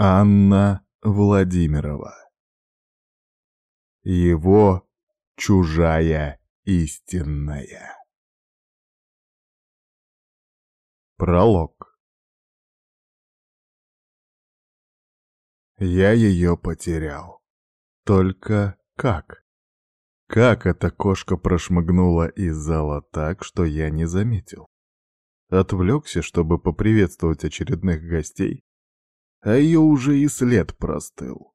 Анна Владимирова. Его чужая истинная. Пролог. Я ее потерял. Только как? Как эта кошка прошмыгнула из зала так, что я не заметил? Отвлекся, чтобы поприветствовать очередных гостей, а ее уже и след простыл.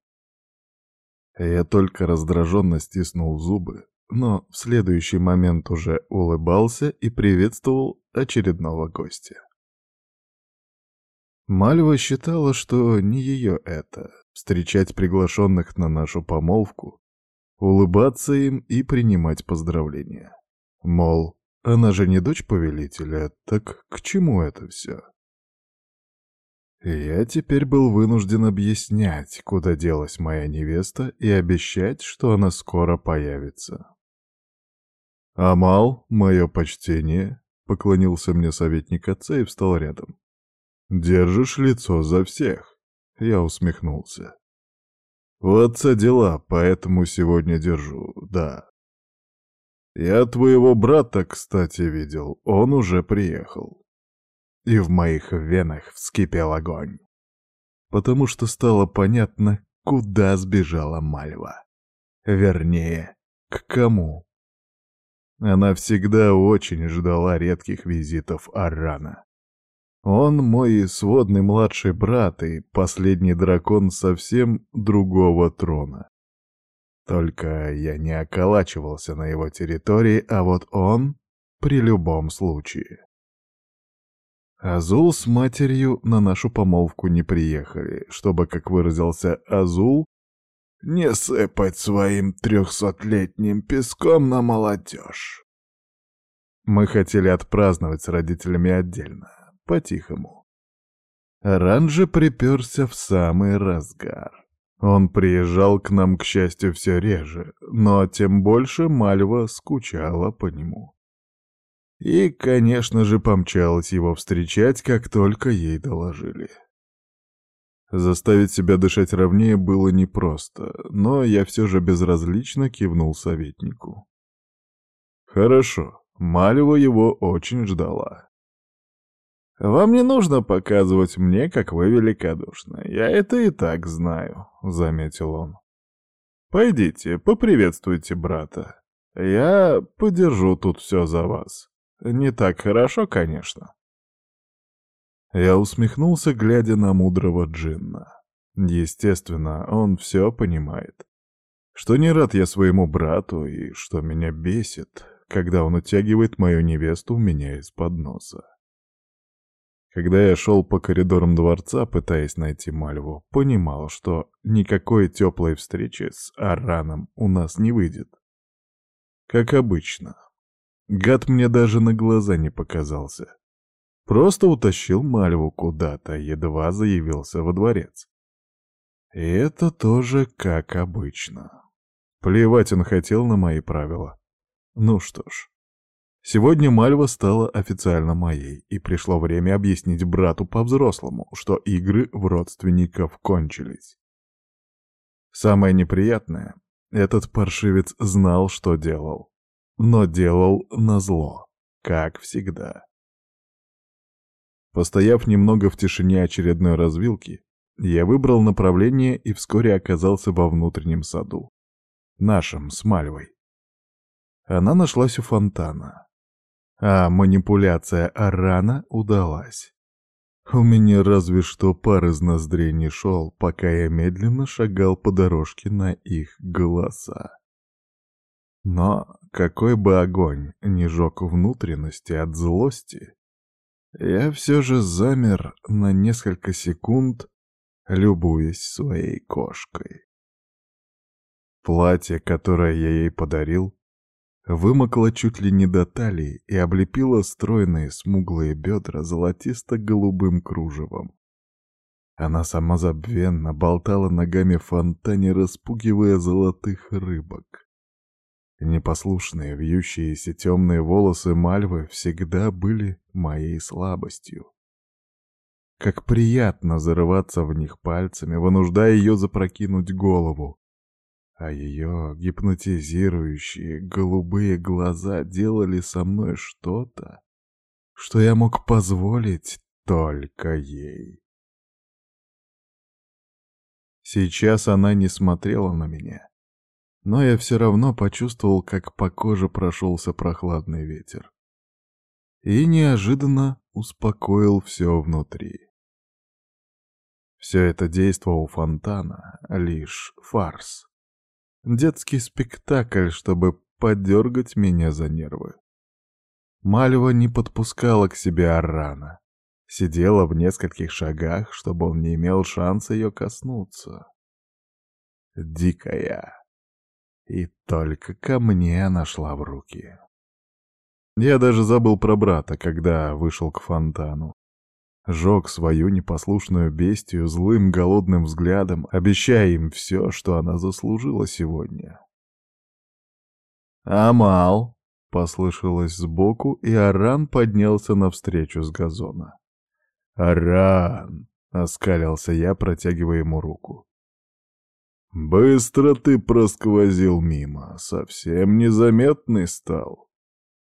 Я только раздраженно стиснул зубы, но в следующий момент уже улыбался и приветствовал очередного гостя. Мальва считала, что не ее это — встречать приглашенных на нашу помолвку, улыбаться им и принимать поздравления. Мол, она же не дочь повелителя, так к чему это все? Я теперь был вынужден объяснять, куда делась моя невеста, и обещать, что она скоро появится. «Амал, мое почтение», — поклонился мне советник отца и встал рядом. «Держишь лицо за всех», — я усмехнулся. «У отца дела, поэтому сегодня держу, да». «Я твоего брата, кстати, видел, он уже приехал» и в моих венах вскипел огонь. Потому что стало понятно, куда сбежала Мальва. Вернее, к кому. Она всегда очень ждала редких визитов Арана. Он мой сводный младший брат и последний дракон совсем другого трона. Только я не околачивался на его территории, а вот он при любом случае. Азул с матерью на нашу помолвку не приехали, чтобы, как выразился Азул, не сыпать своим трехсотлетним песком на молодежь. Мы хотели отпраздновать с родителями отдельно, по-тихому. Ран же приперся в самый разгар. Он приезжал к нам, к счастью, все реже, но тем больше Мальва скучала по нему. И, конечно же, помчалась его встречать, как только ей доложили. Заставить себя дышать ровнее было непросто, но я все же безразлично кивнул советнику. Хорошо, Малева его очень ждала. «Вам не нужно показывать мне, как вы великодушны. Я это и так знаю», — заметил он. «Пойдите, поприветствуйте брата. Я подержу тут все за вас». Не так хорошо, конечно. Я усмехнулся, глядя на мудрого Джинна. Естественно, он все понимает. Что не рад я своему брату и что меня бесит, когда он утягивает мою невесту у меня из-под носа. Когда я шел по коридорам дворца, пытаясь найти Мальву, понимал, что никакой теплой встречи с Араном у нас не выйдет. Как обычно, Гад мне даже на глаза не показался. Просто утащил Мальву куда-то, едва заявился во дворец. И это тоже как обычно. Плевать он хотел на мои правила. Ну что ж. Сегодня Мальва стала официально моей, и пришло время объяснить брату по-взрослому, что игры в родственников кончились. Самое неприятное, этот паршивец знал, что делал но делал назло, как всегда. Постояв немного в тишине очередной развилки, я выбрал направление и вскоре оказался во внутреннем саду. Нашем, с Мальвой. Она нашлась у фонтана. А манипуляция Арана удалась. У меня разве что пар из ноздрей не шел, пока я медленно шагал по дорожке на их голоса. Но какой бы огонь ни жег внутренности от злости, я все же замер на несколько секунд, любуясь своей кошкой. Платье, которое я ей подарил, вымокло чуть ли не до талии и облепило стройные смуглые бедра золотисто-голубым кружевом. Она самозабвенно болтала ногами в фонтане, распугивая золотых рыбок. Непослушные, вьющиеся темные волосы Мальвы всегда были моей слабостью. Как приятно зарываться в них пальцами, вынуждая ее запрокинуть голову. А ее гипнотизирующие голубые глаза делали со мной что-то, что я мог позволить только ей. Сейчас она не смотрела на меня, но я все равно почувствовал, как по коже прошелся прохладный ветер. И неожиданно успокоил все внутри. Все это действо у фонтана — лишь фарс. Детский спектакль, чтобы подергать меня за нервы. Мальва не подпускала к себе Арана. Сидела в нескольких шагах, чтобы он не имел шанса ее коснуться. Дикая. И только ко мне она шла в руки. Я даже забыл про брата, когда вышел к фонтану. Жег свою непослушную бестию злым голодным взглядом, обещая им все, что она заслужила сегодня. «Амал!» — послышалось сбоку, и Аран поднялся навстречу с газона. «Аран!» — оскалился я, протягивая ему руку. «Быстро ты просквозил мимо, совсем незаметный стал.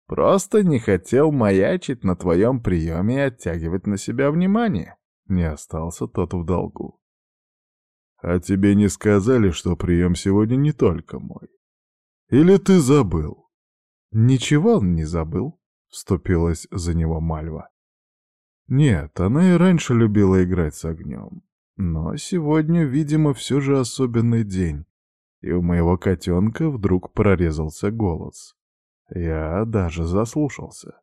Просто не хотел маячить на твоем приеме и оттягивать на себя внимание. Не остался тот в долгу. А тебе не сказали, что прием сегодня не только мой? Или ты забыл? Ничего он не забыл, вступилась за него Мальва. Нет, она и раньше любила играть с огнем. Но сегодня, видимо, все же особенный день, и у моего котенка вдруг прорезался голос. Я даже заслушался.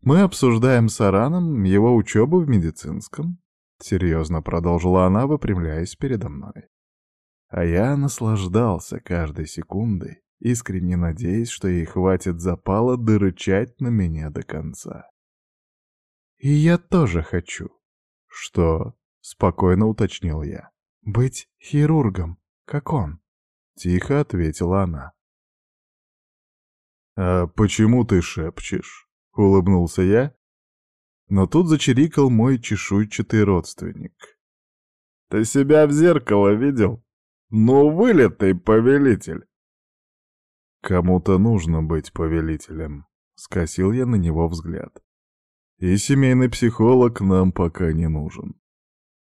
«Мы обсуждаем с Араном его учебу в медицинском», — серьезно продолжила она, выпрямляясь передо мной. А я наслаждался каждой секундой, искренне надеясь, что ей хватит запала дырычать на меня до конца. «И я тоже хочу». «Что?» — спокойно уточнил я. «Быть хирургом, как он», — тихо ответила она. «А почему ты шепчешь?» — улыбнулся я. Но тут зачирикал мой чешуйчатый родственник. «Ты себя в зеркало видел? Ну, вылитый повелитель!» «Кому-то нужно быть повелителем», — скосил я на него взгляд. «И семейный психолог нам пока не нужен».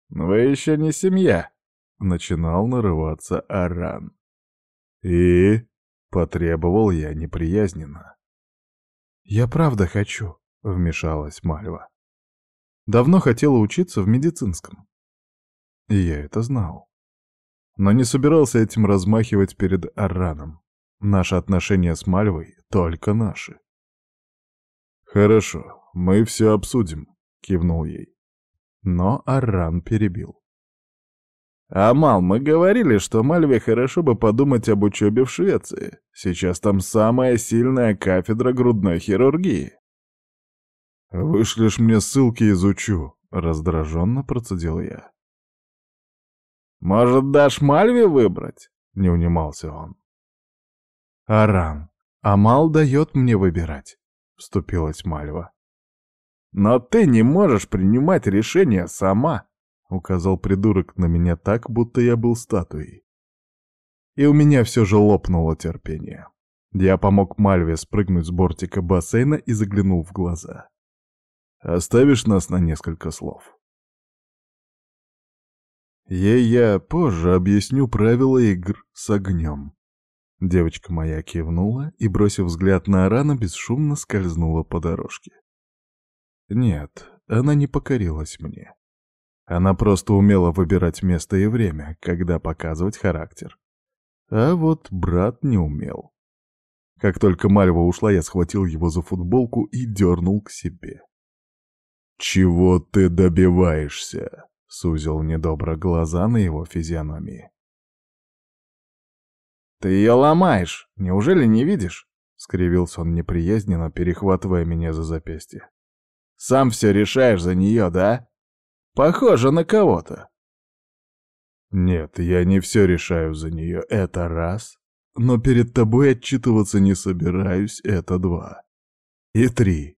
«Вы еще не семья», — начинал нарываться Аран. «И?» Потребовал я неприязненно. «Я правда хочу», — вмешалась Мальва. «Давно хотела учиться в медицинском». И я это знал. Но не собирался этим размахивать перед Арраном. Наши отношения с Мальвой только наши. «Хорошо, мы все обсудим», — кивнул ей. Но Арран перебил. «Амал, мы говорили, что Мальве хорошо бы подумать об учебе в Швеции. Сейчас там самая сильная кафедра грудной хирургии». «Вышлешь мне ссылки, изучу», — раздраженно процедил я. «Может, дашь Мальве выбрать?» — не унимался он. «Аран, Амал дает мне выбирать», — вступилась Мальва. «Но ты не можешь принимать решения сама», — указал придурок на меня так, будто я был статуей. И у меня все же лопнуло терпение. Я помог Мальве спрыгнуть с бортика бассейна и заглянул в глаза. «Оставишь нас на несколько слов?» Ей я позже объясню правила игр с огнем. Девочка моя кивнула и, бросив взгляд на Арана, бесшумно скользнула по дорожке. Нет, она не покорилась мне. Она просто умела выбирать место и время, когда показывать характер. А вот брат не умел. Как только Мальва ушла, я схватил его за футболку и дернул к себе. «Чего ты добиваешься?» — сузил недобро глаза на его физиономии. «Ты ее ломаешь, неужели не видишь?» — скривился он неприязненно, перехватывая меня за запястье. «Сам все решаешь за нее, да?» Похоже на кого-то. Нет, я не все решаю за нее, это раз. Но перед тобой отчитываться не собираюсь, это два. И три.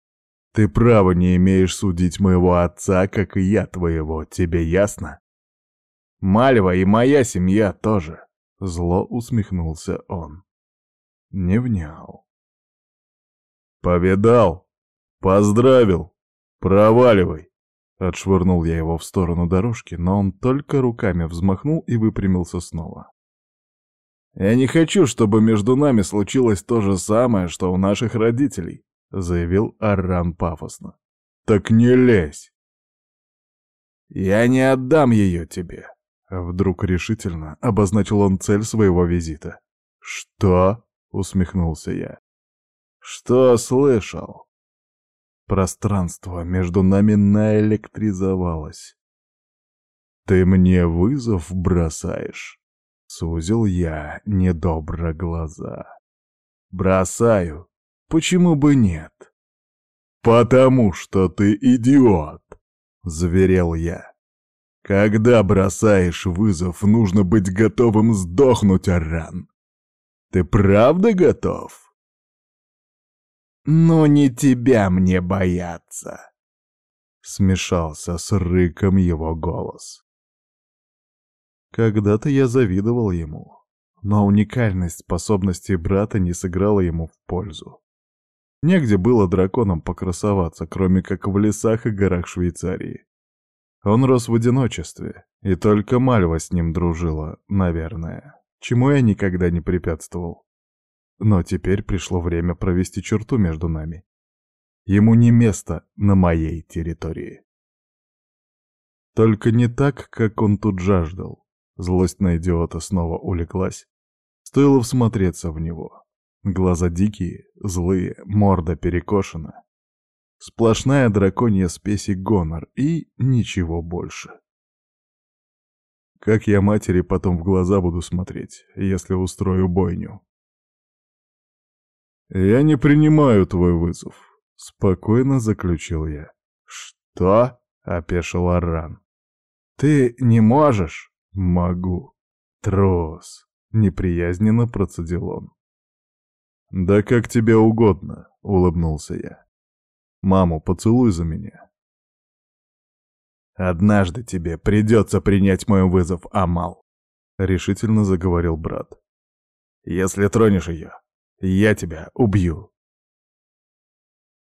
Ты права не имеешь судить моего отца, как и я твоего, тебе ясно? Мальва и моя семья тоже. Зло усмехнулся он. Не внял. Повидал, поздравил, проваливай. Отшвырнул я его в сторону дорожки, но он только руками взмахнул и выпрямился снова. «Я не хочу, чтобы между нами случилось то же самое, что у наших родителей», — заявил Арран пафосно. «Так не лезь!» «Я не отдам ее тебе!» Вдруг решительно обозначил он цель своего визита. «Что?» — усмехнулся я. «Что слышал?» Пространство между нами наэлектризовалось. «Ты мне вызов бросаешь?» — сузил я недобро глаза. «Бросаю. Почему бы нет?» «Потому что ты идиот!» — заверил я. «Когда бросаешь вызов, нужно быть готовым сдохнуть, Аран. Ты правда готов?» «Но не тебя мне бояться!» Смешался с рыком его голос. Когда-то я завидовал ему, но уникальность способностей брата не сыграла ему в пользу. Негде было драконам покрасоваться, кроме как в лесах и горах Швейцарии. Он рос в одиночестве, и только Мальва с ним дружила, наверное, чему я никогда не препятствовал. Но теперь пришло время провести черту между нами. Ему не место на моей территории. Только не так, как он тут жаждал. Злость на идиота снова улеглась. Стоило всмотреться в него. Глаза дикие, злые, морда перекошена. Сплошная драконья спесь и гонор, и ничего больше. Как я матери потом в глаза буду смотреть, если устрою бойню? «Я не принимаю твой вызов», — спокойно заключил я. «Что?» — опешил Арран. «Ты не можешь?» «Могу. Трос», — неприязненно процедил он. «Да как тебе угодно», — улыбнулся я. «Маму, поцелуй за меня». «Однажды тебе придется принять мой вызов, Амал», — решительно заговорил брат. «Если тронешь ее, я тебя убью.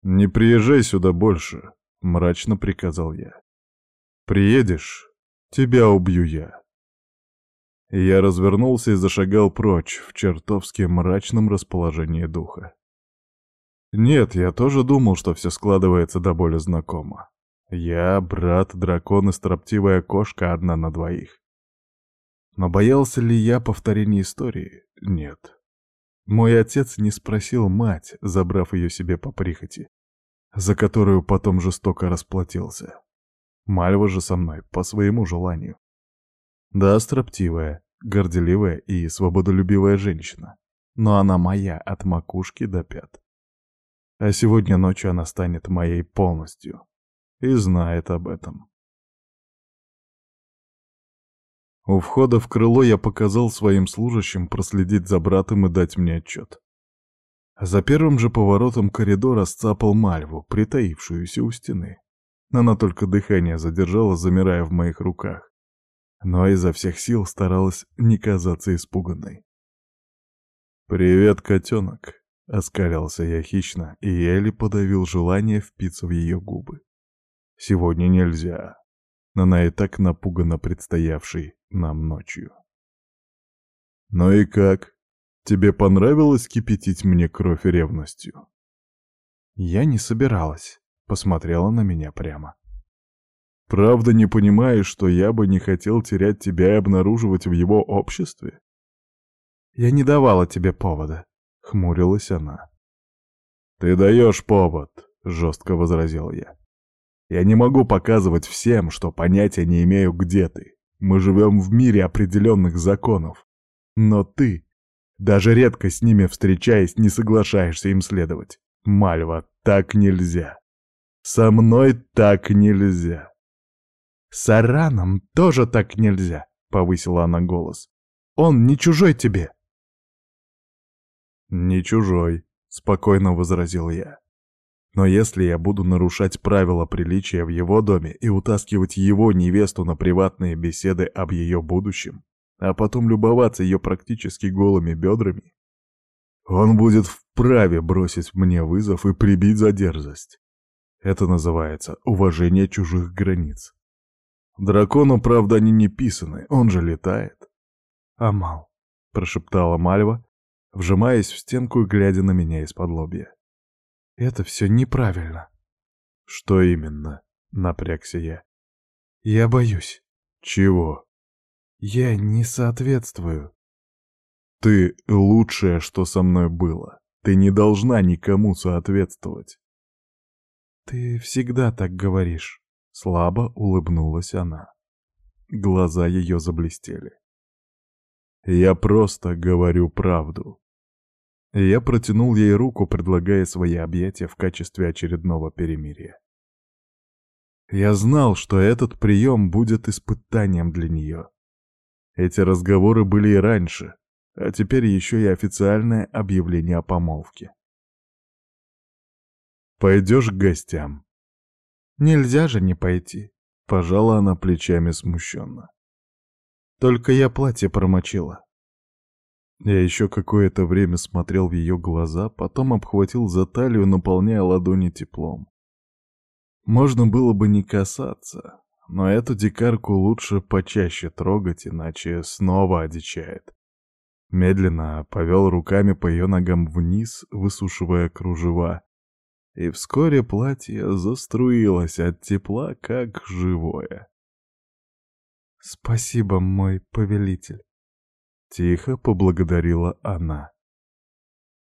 «Не приезжай сюда больше», — мрачно приказал я. «Приедешь, тебя убью я». Я развернулся и зашагал прочь в чертовски мрачном расположении духа. Нет, я тоже думал, что все складывается до боли знакомо. Я, брат, дракон и строптивая кошка одна на двоих. Но боялся ли я повторения истории? Нет. Мой отец не спросил мать, забрав ее себе по прихоти, за которую потом жестоко расплатился. Мальва же со мной по своему желанию. Да, строптивая, горделивая и свободолюбивая женщина, но она моя от макушки до пят. А сегодня ночью она станет моей полностью и знает об этом. У входа в крыло я показал своим служащим проследить за братом и дать мне отчет. За первым же поворотом коридора сцапал Мальву, притаившуюся у стены. Она только дыхание задержала, замирая в моих руках. Но изо всех сил старалась не казаться испуганной. «Привет, котенок!» — оскалился я хищно и еле подавил желание впиться в ее губы. «Сегодня нельзя. Она и так напугана предстоявшей нам ночью. «Ну и как? Тебе понравилось кипятить мне кровь ревностью?» Я не собиралась, посмотрела на меня прямо. «Правда не понимаешь, что я бы не хотел терять тебя и обнаруживать в его обществе?» «Я не давала тебе повода», — хмурилась она. «Ты даешь повод», — жестко возразил я. «Я не могу показывать всем, что понятия не имею, где ты. Мы живем в мире определенных законов. Но ты, даже редко с ними встречаясь, не соглашаешься им следовать. Мальва, так нельзя. Со мной так нельзя. С Араном тоже так нельзя, повысила она голос. Он не чужой тебе. Не чужой, спокойно возразил я. Но если я буду нарушать правила приличия в его доме и утаскивать его невесту на приватные беседы об ее будущем, а потом любоваться ее практически голыми бедрами, он будет вправе бросить мне вызов и прибить за дерзость. Это называется уважение чужих границ. Дракону, правда, они не писаны, он же летает. «Амал», — прошептала Мальва, вжимаясь в стенку и глядя на меня из-под лобья. «Это все неправильно». «Что именно?» — напрягся я. «Я боюсь». «Чего?» «Я не соответствую». «Ты лучшее, что со мной было. Ты не должна никому соответствовать». «Ты всегда так говоришь», — слабо улыбнулась она. Глаза ее заблестели. «Я просто говорю правду». Я протянул ей руку, предлагая свои объятия в качестве очередного перемирия. Я знал, что этот прием будет испытанием для нее. Эти разговоры были и раньше, а теперь еще и официальное объявление о помолвке. «Пойдешь к гостям?» «Нельзя же не пойти», — пожала она плечами смущенно. «Только я платье промочила». Я еще какое-то время смотрел в ее глаза, потом обхватил за талию, наполняя ладони теплом. Можно было бы не касаться, но эту дикарку лучше почаще трогать, иначе снова одичает. Медленно повел руками по ее ногам вниз, высушивая кружева. И вскоре платье заструилось от тепла, как живое. «Спасибо, мой повелитель», — тихо поблагодарила она.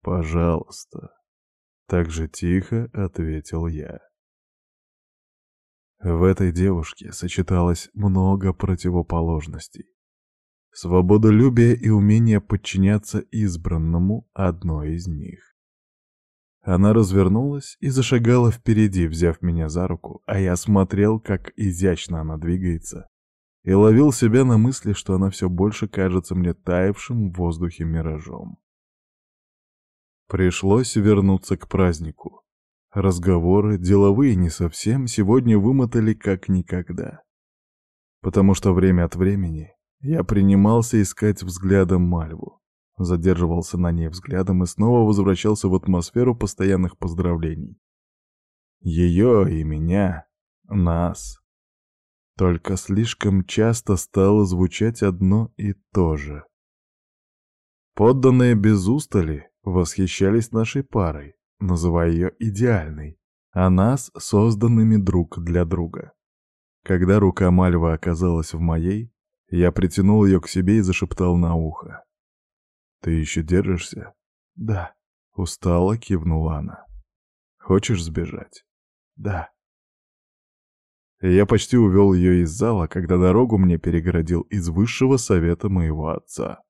«Пожалуйста», — так же тихо ответил я. В этой девушке сочеталось много противоположностей. Свободолюбие и умение подчиняться избранному — одно из них. Она развернулась и зашагала впереди, взяв меня за руку, а я смотрел, как изящно она двигается, и ловил себя на мысли, что она все больше кажется мне таявшим в воздухе миражом. Пришлось вернуться к празднику. Разговоры, деловые не совсем, сегодня вымотали как никогда. Потому что время от времени я принимался искать взглядом Мальву, задерживался на ней взглядом и снова возвращался в атмосферу постоянных поздравлений. Ее и меня, нас. Только слишком часто стало звучать одно и то же. Подданные без устали восхищались нашей парой, называя ее идеальной, а нас — созданными друг для друга. Когда рука Мальвы оказалась в моей, я притянул ее к себе и зашептал на ухо. «Ты еще держишься?» «Да», — устало кивнула она. «Хочешь сбежать?» «Да». Я почти увел ее из зала, когда дорогу мне перегородил из высшего совета моего отца.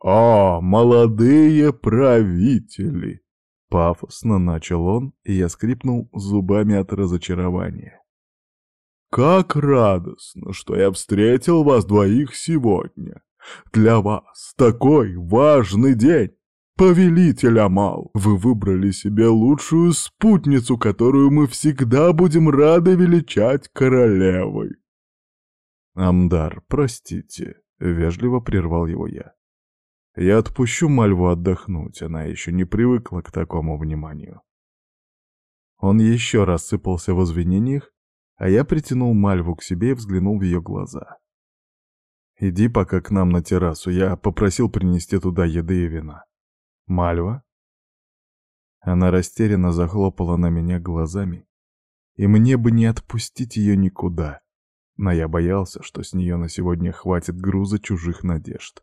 «О, молодые правители!» Пафосно начал он, и я скрипнул зубами от разочарования. Как радостно, что я встретил вас двоих сегодня. Для вас такой важный день. Повелитель Амал, вы выбрали себе лучшую спутницу, которую мы всегда будем рады величать королевой. Амдар, простите, вежливо прервал его я. Я отпущу Мальву отдохнуть, она еще не привыкла к такому вниманию. Он еще раз сыпался в извинениях, а я притянул Мальву к себе и взглянул в ее глаза. «Иди пока к нам на террасу, я попросил принести туда еды и вина». «Мальва?» Она растерянно захлопала на меня глазами, и мне бы не отпустить ее никуда, но я боялся, что с нее на сегодня хватит груза чужих надежд.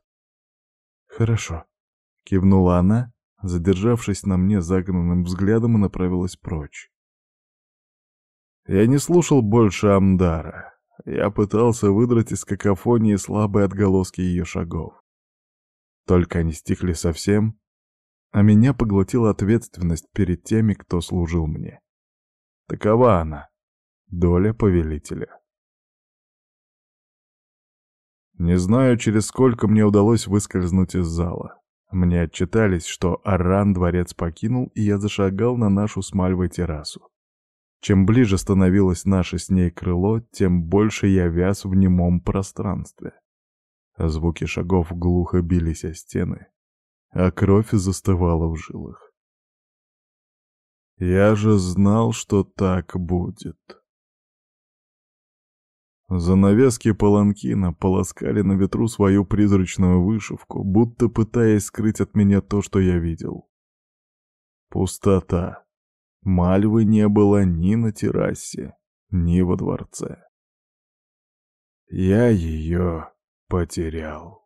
«Хорошо», — кивнула она, задержавшись на мне загнанным взглядом и направилась прочь. Я не слушал больше Амдара. Я пытался выдрать из какофонии слабые отголоски ее шагов. Только они стихли совсем, а меня поглотила ответственность перед теми, кто служил мне. Такова она, доля повелителя. Не знаю, через сколько мне удалось выскользнуть из зала. Мне отчитались, что Аран дворец покинул, и я зашагал на нашу с Мальвой террасу. Чем ближе становилось наше с ней крыло, тем больше я вяз в немом пространстве. Звуки шагов глухо бились о стены, а кровь застывала в жилах. Я же знал, что так будет. Занавески паланкина полоскали на ветру свою призрачную вышивку, будто пытаясь скрыть от меня то, что я видел. Пустота. Мальвы не было ни на террасе, ни во дворце. Я ее потерял.